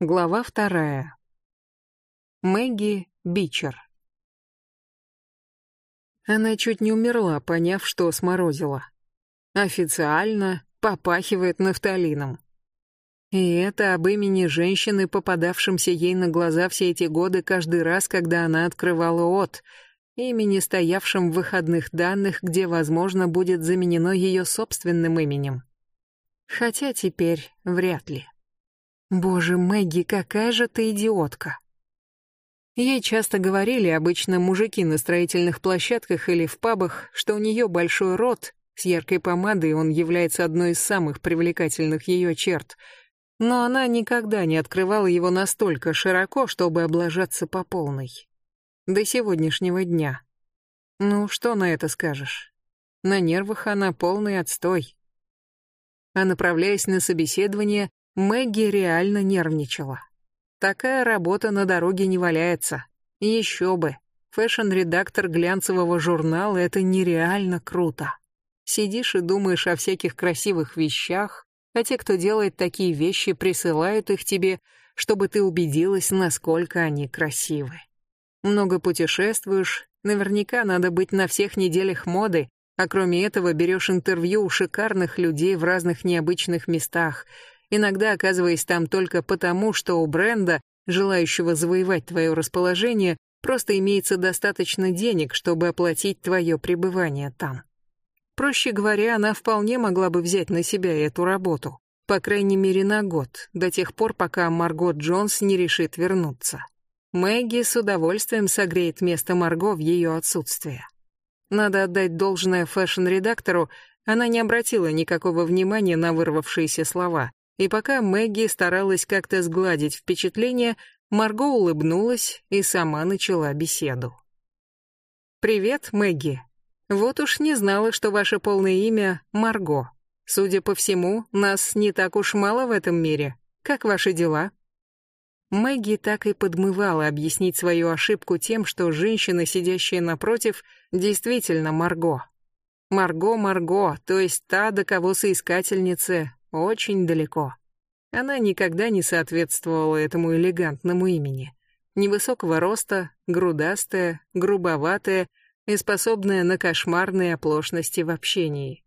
Глава вторая. Мэгги Бичер. Она чуть не умерла, поняв, что сморозила. Официально попахивает нафталином. И это об имени женщины, попадавшемся ей на глаза все эти годы каждый раз, когда она открывала от, имени, стоявшем в выходных данных, где, возможно, будет заменено ее собственным именем. Хотя теперь вряд ли. Боже, Мэгги, какая же ты идиотка. Ей часто говорили обычно мужики на строительных площадках или в пабах, что у нее большой рот, с яркой помадой он является одной из самых привлекательных ее черт, но она никогда не открывала его настолько широко, чтобы облажаться по полной. До сегодняшнего дня. Ну, что на это скажешь? На нервах она полный отстой. А направляясь на собеседование, Мэгги реально нервничала. Такая работа на дороге не валяется. Еще бы. Фэшн-редактор глянцевого журнала — это нереально круто. Сидишь и думаешь о всяких красивых вещах, а те, кто делает такие вещи, присылают их тебе, чтобы ты убедилась, насколько они красивы. Много путешествуешь, наверняка надо быть на всех неделях моды, а кроме этого берешь интервью у шикарных людей в разных необычных местах — иногда оказываясь там только потому, что у бренда, желающего завоевать твое расположение, просто имеется достаточно денег, чтобы оплатить твое пребывание там. Проще говоря, она вполне могла бы взять на себя эту работу, по крайней мере на год, до тех пор, пока Марго Джонс не решит вернуться. Мэгги с удовольствием согреет место Марго в ее отсутствие. Надо отдать должное фэшн-редактору, она не обратила никакого внимания на вырвавшиеся слова, и пока Мэгги старалась как-то сгладить впечатление, Марго улыбнулась и сама начала беседу. «Привет, Мэгги. Вот уж не знала, что ваше полное имя Марго. Судя по всему, нас не так уж мало в этом мире. Как ваши дела?» Мэгги так и подмывала объяснить свою ошибку тем, что женщина, сидящая напротив, действительно Марго. Марго Марго, то есть та, до кого соискательница очень далеко. Она никогда не соответствовала этому элегантному имени. Невысокого роста, грудастая, грубоватая и способная на кошмарные оплошности в общении.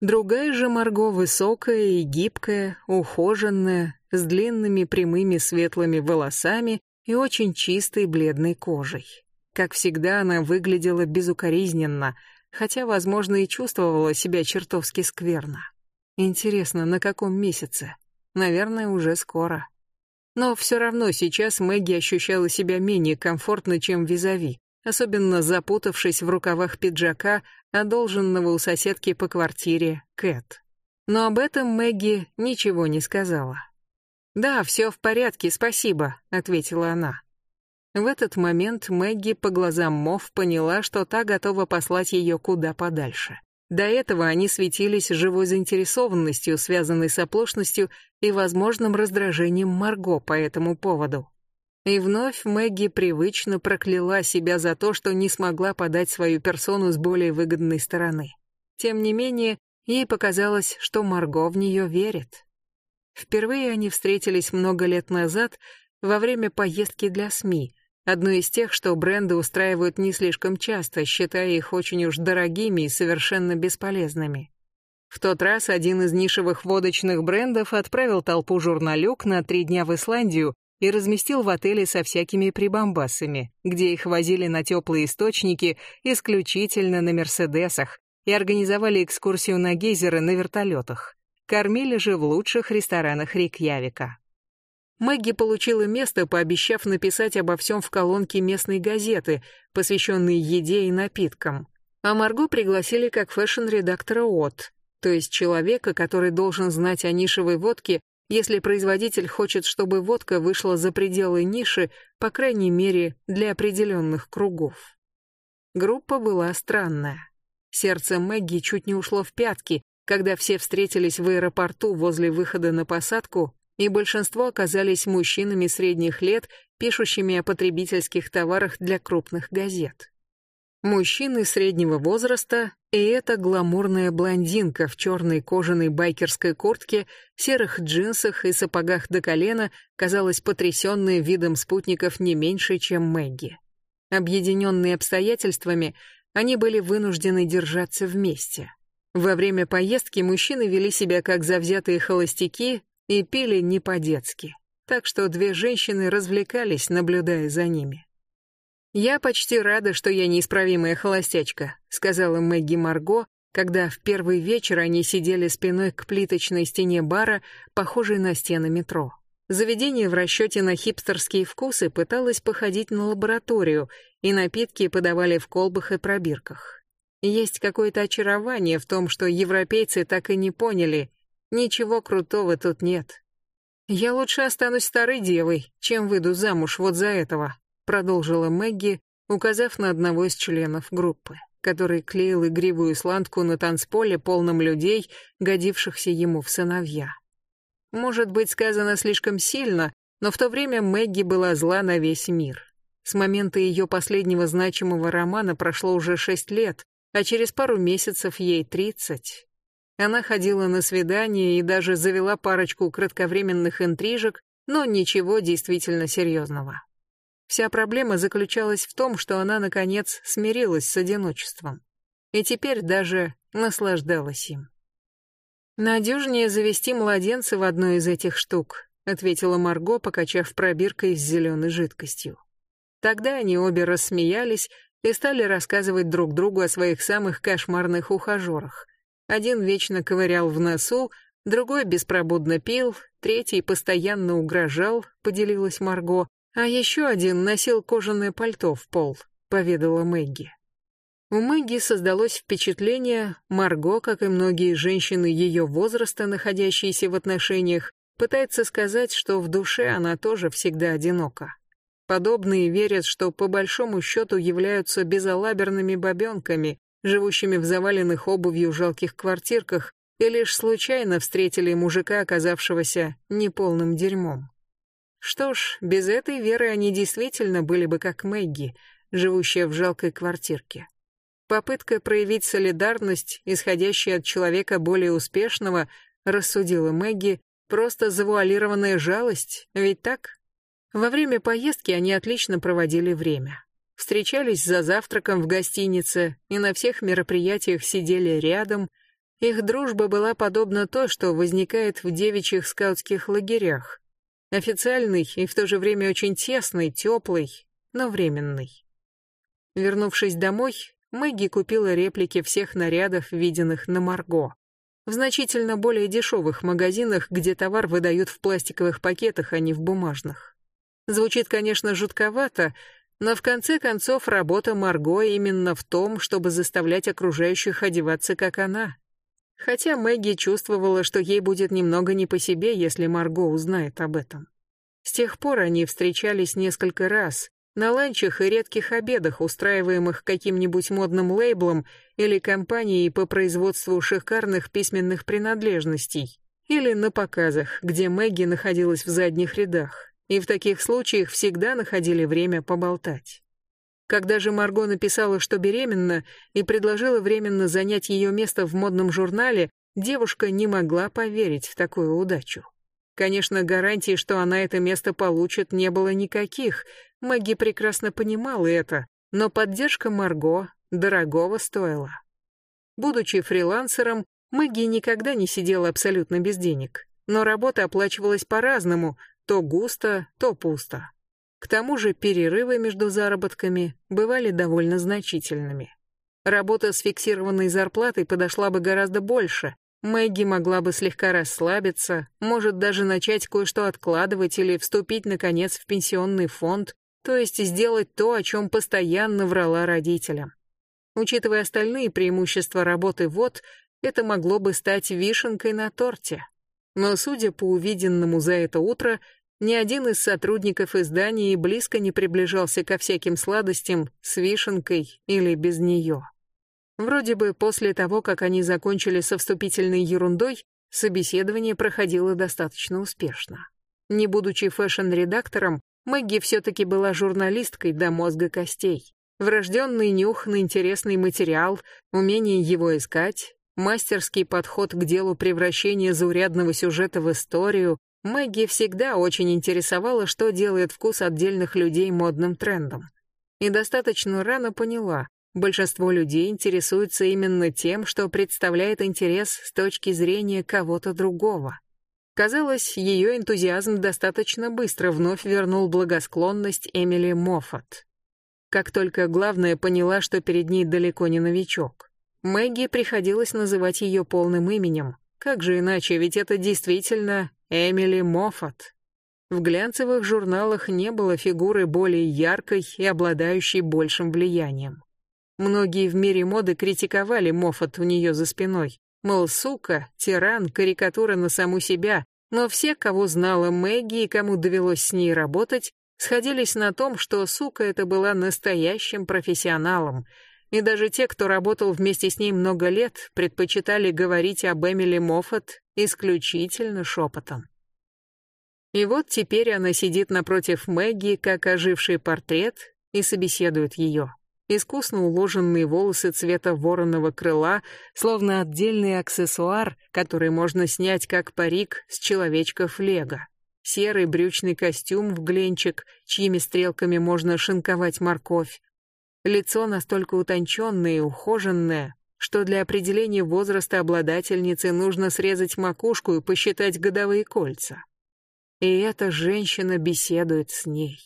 Другая же Марго высокая и гибкая, ухоженная, с длинными прямыми светлыми волосами и очень чистой бледной кожей. Как всегда, она выглядела безукоризненно, хотя, возможно, и чувствовала себя чертовски скверно. Интересно, на каком месяце? Наверное, уже скоро. Но все равно сейчас Мэгги ощущала себя менее комфортно, чем визави, особенно запутавшись в рукавах пиджака, одолженного у соседки по квартире Кэт. Но об этом Мэгги ничего не сказала. «Да, все в порядке, спасибо», — ответила она. В этот момент Мэгги по глазам Мов поняла, что та готова послать ее куда подальше. До этого они светились живой заинтересованностью, связанной с оплошностью и возможным раздражением Марго по этому поводу. И вновь Мэгги привычно прокляла себя за то, что не смогла подать свою персону с более выгодной стороны. Тем не менее, ей показалось, что Марго в нее верит. Впервые они встретились много лет назад во время поездки для СМИ, Одну из тех, что бренды устраивают не слишком часто, считая их очень уж дорогими и совершенно бесполезными. В тот раз один из нишевых водочных брендов отправил толпу журналюк на три дня в Исландию и разместил в отеле со всякими прибамбасами, где их возили на теплые источники исключительно на Мерседесах и организовали экскурсию на гейзеры на вертолетах. Кормили же в лучших ресторанах Рикьявика. Мэгги получила место, пообещав написать обо всем в колонке местной газеты, посвященной еде и напиткам. А Марго пригласили как фэшн-редактора ОТ, то есть человека, который должен знать о нишевой водке, если производитель хочет, чтобы водка вышла за пределы ниши, по крайней мере, для определенных кругов. Группа была странная. Сердце Мэгги чуть не ушло в пятки, когда все встретились в аэропорту возле выхода на посадку и большинство оказались мужчинами средних лет, пишущими о потребительских товарах для крупных газет. Мужчины среднего возраста и эта гламурная блондинка в черной кожаной байкерской куртке, серых джинсах и сапогах до колена казалась потрясенной видом спутников не меньше, чем Мэгги. Объединенные обстоятельствами, они были вынуждены держаться вместе. Во время поездки мужчины вели себя как завзятые холостяки и пили не по-детски, так что две женщины развлекались, наблюдая за ними. «Я почти рада, что я неисправимая холостячка», сказала Мэгги Марго, когда в первый вечер они сидели спиной к плиточной стене бара, похожей на стены метро. Заведение в расчете на хипстерские вкусы пыталось походить на лабораторию, и напитки подавали в колбах и пробирках. Есть какое-то очарование в том, что европейцы так и не поняли, ничего крутого тут нет. «Я лучше останусь старой девой, чем выйду замуж вот за этого», продолжила Мэгги, указав на одного из членов группы, который клеил игривую исландку на танцполе, полном людей, годившихся ему в сыновья. Может быть, сказано слишком сильно, но в то время Мэгги была зла на весь мир. С момента ее последнего значимого романа прошло уже шесть лет, а через пару месяцев ей тридцать. Она ходила на свидания и даже завела парочку кратковременных интрижек, но ничего действительно серьезного. Вся проблема заключалась в том, что она, наконец, смирилась с одиночеством. И теперь даже наслаждалась им. «Надежнее завести младенца в одной из этих штук», ответила Марго, покачав пробиркой с зеленой жидкостью. Тогда они обе рассмеялись и стали рассказывать друг другу о своих самых кошмарных ухажерах. Один вечно ковырял в носу, другой беспробудно пил, третий постоянно угрожал, поделилась Марго, а еще один носил кожаное пальто в пол, поведала Мэгги. У Мэгги создалось впечатление, Марго, как и многие женщины ее возраста, находящиеся в отношениях, пытается сказать, что в душе она тоже всегда одинока. Подобные верят, что по большому счету являются безалаберными бабенками, живущими в заваленных обувью жалких квартирках, и лишь случайно встретили мужика, оказавшегося неполным дерьмом. Что ж, без этой веры они действительно были бы как Мэгги, живущая в жалкой квартирке. Попытка проявить солидарность, исходящая от человека более успешного, рассудила Мэгги, просто завуалированная жалость, ведь так? Во время поездки они отлично проводили время. Встречались за завтраком в гостинице и на всех мероприятиях сидели рядом. Их дружба была подобна той, что возникает в девичьих скаутских лагерях. Официальный и в то же время очень тесный, теплый, но временный. Вернувшись домой, Мэгги купила реплики всех нарядов, виденных на Марго. В значительно более дешевых магазинах, где товар выдают в пластиковых пакетах, а не в бумажных. Звучит, конечно, жутковато, но в конце концов работа Марго именно в том, чтобы заставлять окружающих одеваться как она. Хотя Мэгги чувствовала, что ей будет немного не по себе, если Марго узнает об этом. С тех пор они встречались несколько раз, на ланчах и редких обедах, устраиваемых каким-нибудь модным лейблом или компанией по производству шикарных письменных принадлежностей, или на показах, где Мэгги находилась в задних рядах, и в таких случаях всегда находили время поболтать. Когда же Марго написала, что беременна, и предложила временно занять ее место в модном журнале, девушка не могла поверить в такую удачу. Конечно, гарантий, что она это место получит, не было никаких. Мэгги прекрасно понимала это, но поддержка Марго дорогого стоила. Будучи фрилансером, Мэгги никогда не сидела абсолютно без денег, но работа оплачивалась по-разному, то густо, то пусто. К тому же перерывы между заработками бывали довольно значительными. Работа с фиксированной зарплатой подошла бы гораздо больше. Мэгги могла бы слегка расслабиться, может даже начать кое-что откладывать или вступить, наконец, в пенсионный фонд, то есть сделать то, о чем постоянно врала родителям. Учитывая остальные преимущества работы ВОД, это могло бы стать вишенкой на торте. Но, судя по увиденному за это утро, ни один из сотрудников издания и близко не приближался ко всяким сладостям с вишенкой или без нее. Вроде бы после того, как они закончили со вступительной ерундой, собеседование проходило достаточно успешно. Не будучи фэшн-редактором, Мэгги все-таки была журналисткой до мозга костей. Врожденный нюх на интересный материал, умение его искать, мастерский подход к делу превращения заурядного сюжета в историю, Мэгги всегда очень интересовала, что делает вкус отдельных людей модным трендом. И достаточно рано поняла, большинство людей интересуются именно тем, что представляет интерес с точки зрения кого-то другого. Казалось, ее энтузиазм достаточно быстро вновь вернул благосклонность Эмили Моффат. Как только главная поняла, что перед ней далеко не новичок. Мэгги приходилось называть ее полным именем. Как же иначе, ведь это действительно Эмили Моффат. В глянцевых журналах не было фигуры более яркой и обладающей большим влиянием. Многие в мире моды критиковали Моффат у нее за спиной. Мол, сука, тиран, карикатура на саму себя. Но все, кого знала Мэгги и кому довелось с ней работать, сходились на том, что сука это была настоящим профессионалом, и даже те, кто работал вместе с ней много лет, предпочитали говорить об Эмили Моффат исключительно шепотом. И вот теперь она сидит напротив Мэгги, как оживший портрет, и собеседует ее. Искусно уложенные волосы цвета вороного крыла, словно отдельный аксессуар, который можно снять как парик с человечков лего серый брючный костюм в гленчик, чьими стрелками можно шинковать морковь. Лицо настолько утонченное и ухоженное, что для определения возраста обладательницы нужно срезать макушку и посчитать годовые кольца. И эта женщина беседует с ней.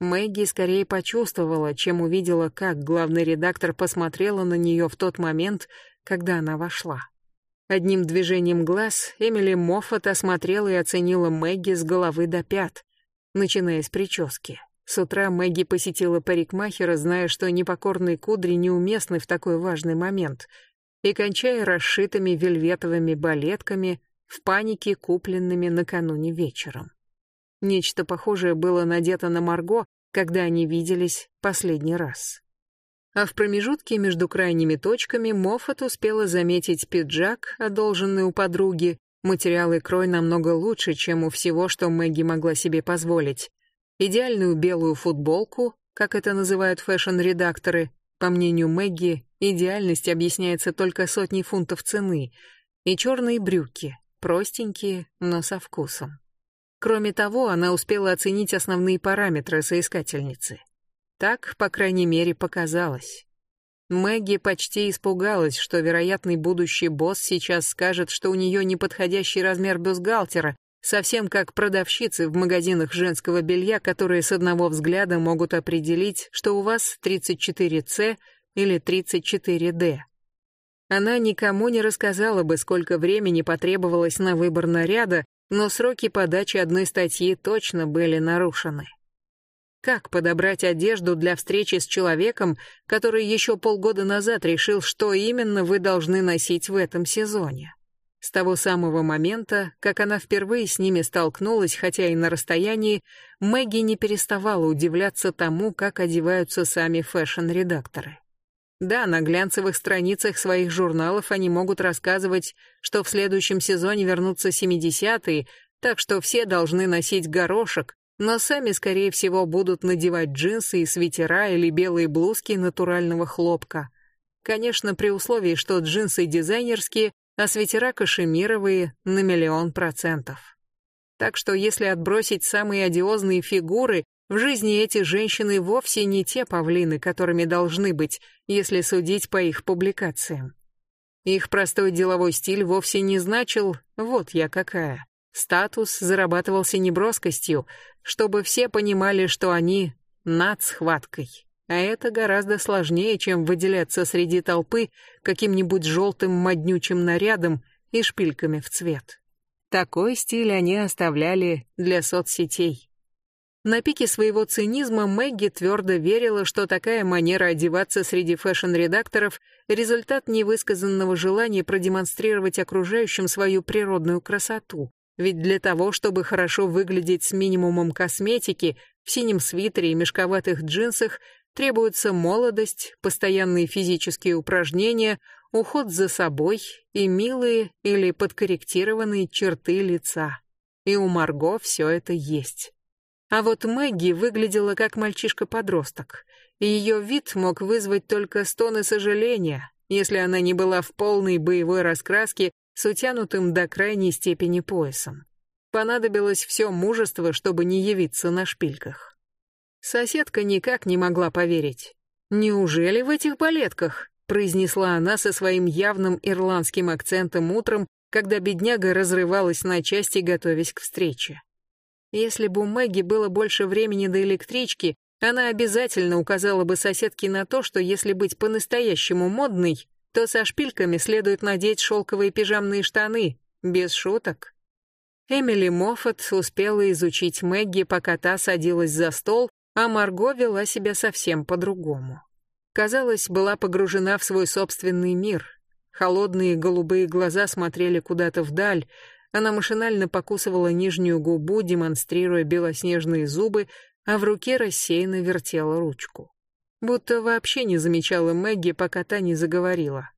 Мэгги скорее почувствовала, чем увидела, как главный редактор посмотрела на нее в тот момент, когда она вошла. Одним движением глаз Эмили Моффат осмотрела и оценила Мэгги с головы до пят, начиная с прически. С утра Мэгги посетила парикмахера, зная, что непокорные кудри неуместны в такой важный момент, и кончая расшитыми вельветовыми балетками, в панике купленными накануне вечером. Нечто похожее было надето на Марго, когда они виделись последний раз а в промежутке между крайними точками Моффат успела заметить пиджак, одолженный у подруги. Материал и крой намного лучше, чем у всего, что Мэгги могла себе позволить. Идеальную белую футболку, как это называют фэшн-редакторы, по мнению Мэгги, идеальность объясняется только сотней фунтов цены, и черные брюки, простенькие, но со вкусом. Кроме того, она успела оценить основные параметры соискательницы. Так, по крайней мере, показалось. Мэгги почти испугалась, что вероятный будущий босс сейчас скажет, что у нее неподходящий размер бюстгальтера, совсем как продавщицы в магазинах женского белья, которые с одного взгляда могут определить, что у вас 34C или 34D. Она никому не рассказала бы, сколько времени потребовалось на выбор наряда, но сроки подачи одной статьи точно были нарушены. Как подобрать одежду для встречи с человеком, который еще полгода назад решил, что именно вы должны носить в этом сезоне? С того самого момента, как она впервые с ними столкнулась, хотя и на расстоянии, Мэгги не переставала удивляться тому, как одеваются сами фэшн-редакторы. Да, на глянцевых страницах своих журналов они могут рассказывать, что в следующем сезоне вернутся 70-е, так что все должны носить горошек, но сами, скорее всего, будут надевать джинсы и свитера или белые блузки натурального хлопка. Конечно, при условии, что джинсы дизайнерские, а свитера кашемировые на миллион процентов. Так что если отбросить самые одиозные фигуры, в жизни эти женщины вовсе не те павлины, которыми должны быть, если судить по их публикациям. Их простой деловой стиль вовсе не значил «вот я какая». Статус зарабатывался неброскостью, чтобы все понимали, что они над схваткой. А это гораздо сложнее, чем выделяться среди толпы каким-нибудь желтым моднючим нарядом и шпильками в цвет. Такой стиль они оставляли для соцсетей. На пике своего цинизма Мэгги твердо верила, что такая манера одеваться среди фэшн-редакторов – результат невысказанного желания продемонстрировать окружающим свою природную красоту. Ведь для того, чтобы хорошо выглядеть с минимумом косметики, в синем свитере и мешковатых джинсах, требуется молодость, постоянные физические упражнения, уход за собой и милые или подкорректированные черты лица. И у Марго все это есть. А вот Мэгги выглядела как мальчишка-подросток. Ее вид мог вызвать только стоны сожаления, если она не была в полной боевой раскраске с утянутым до крайней степени поясом. Понадобилось все мужество, чтобы не явиться на шпильках. Соседка никак не могла поверить. «Неужели в этих балетках?» произнесла она со своим явным ирландским акцентом утром, когда бедняга разрывалась на части, готовясь к встрече. Если бы у Мэгги было больше времени до электрички, она обязательно указала бы соседке на то, что если быть по-настоящему модной, то со шпильками следует надеть шелковые пижамные штаны, без шуток. Эмили Моффат успела изучить Мэгги, пока та садилась за стол, а Марго вела себя совсем по-другому. Казалось, была погружена в свой собственный мир. Холодные голубые глаза смотрели куда-то вдаль, она машинально покусывала нижнюю губу, демонстрируя белоснежные зубы, а в руке рассеянно вертела ручку. Будто вообще не замечала Мэгги, пока та не заговорила.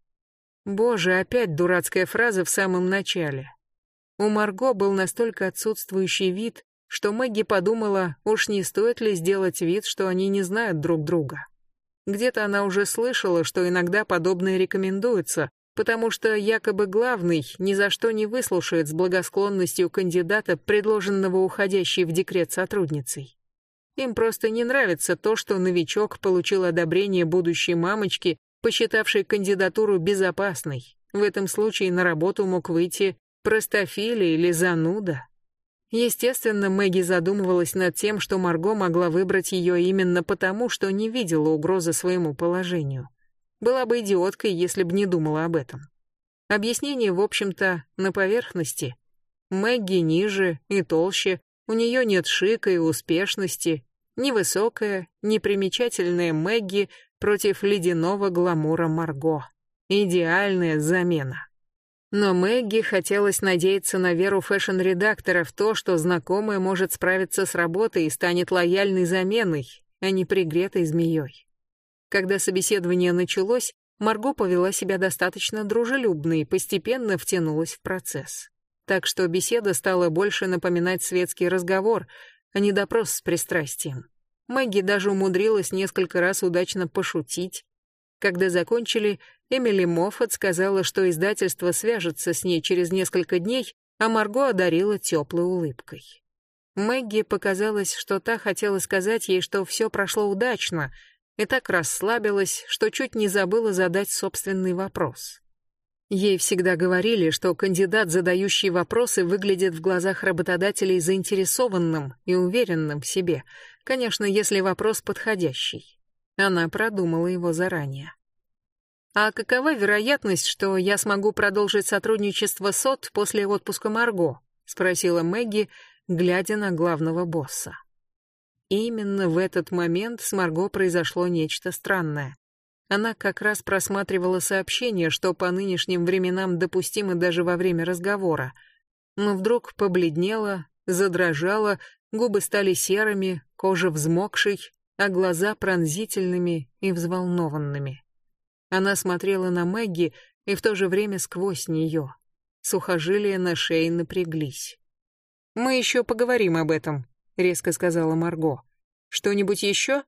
Боже, опять дурацкая фраза в самом начале. У Марго был настолько отсутствующий вид, что Мэгги подумала, уж не стоит ли сделать вид, что они не знают друг друга. Где-то она уже слышала, что иногда подобное рекомендуется, потому что якобы главный ни за что не выслушает с благосклонностью кандидата, предложенного уходящей в декрет сотрудницей. Им просто не нравится то, что новичок получил одобрение будущей мамочки, посчитавшей кандидатуру безопасной. В этом случае на работу мог выйти простофиля или зануда. Естественно, Мэгги задумывалась над тем, что Марго могла выбрать ее именно потому, что не видела угрозы своему положению. Была бы идиоткой, если бы не думала об этом. Объяснение, в общем-то, на поверхности. Мэгги ниже и толще, у нее нет шика и успешности, невысокая, непримечательная Мэгги против ледяного гламура Марго. Идеальная замена. Но Мэгги хотелось надеяться на веру фэшн-редактора в то, что знакомая может справиться с работой и станет лояльной заменой, а не пригретой змеей. Когда собеседование началось, Марго повела себя достаточно дружелюбно и постепенно втянулась в процесс. Так что беседа стала больше напоминать светский разговор, а не допрос с пристрастием. Мэгги даже умудрилась несколько раз удачно пошутить. Когда закончили, Эмили Моффат сказала, что издательство свяжется с ней через несколько дней, а Марго одарила теплой улыбкой. Мэгги показалось, что та хотела сказать ей, что все прошло удачно — и так расслабилась, что чуть не забыла задать собственный вопрос. Ей всегда говорили, что кандидат, задающий вопросы, выглядит в глазах работодателей заинтересованным и уверенным в себе, конечно, если вопрос подходящий. Она продумала его заранее. «А какова вероятность, что я смогу продолжить сотрудничество с ОТ после отпуска Марго?» — спросила Мэгги, глядя на главного босса. Именно в этот момент с Марго произошло нечто странное. Она как раз просматривала сообщение, что по нынешним временам допустимо даже во время разговора. Но вдруг побледнела, задрожала, губы стали серыми, кожа взмокшей, а глаза пронзительными и взволнованными. Она смотрела на Мэгги и в то же время сквозь нее. Сухожилия на шее напряглись. «Мы еще поговорим об этом», — резко сказала Марго. «Что-нибудь еще?»